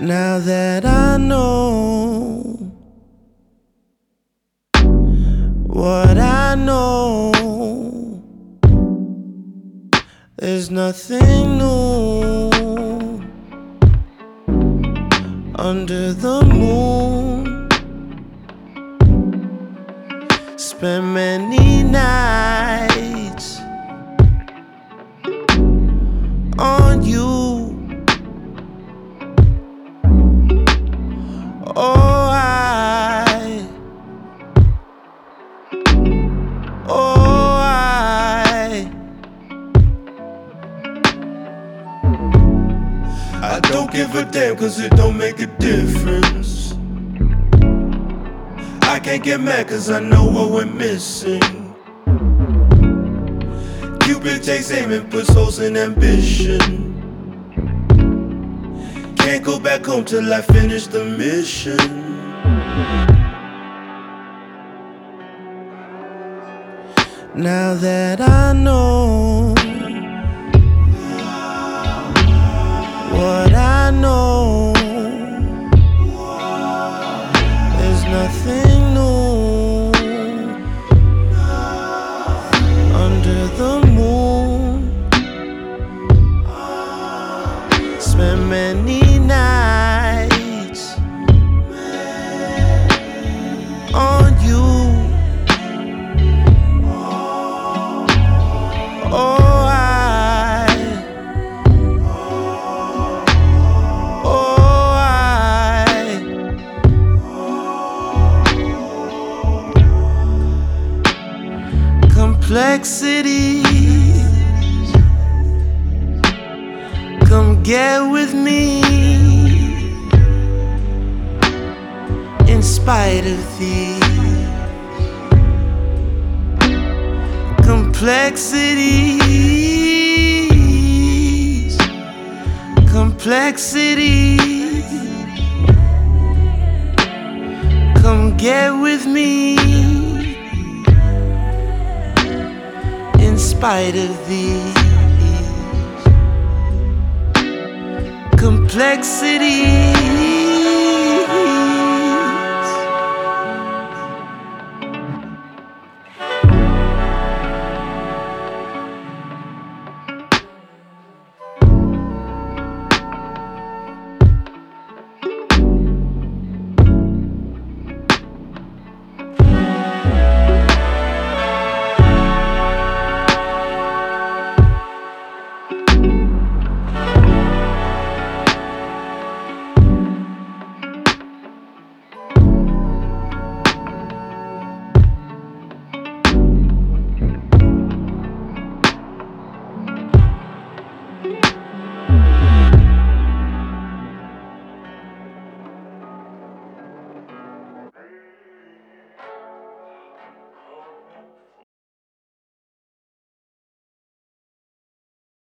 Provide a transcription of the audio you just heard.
Now that I know what I know, there's nothing new under the moon. Spend many nights I don't give a damn cause it don't make a difference. I can't get mad cause I know what we're missing. Cupid takes aim and puts holes in ambition. Can't go back home till I finish the mission. Now that I know nothing new. Under the Complexity. Come get with me. In spite of these complexities, complexities. Come get with me. Spite of these complexities.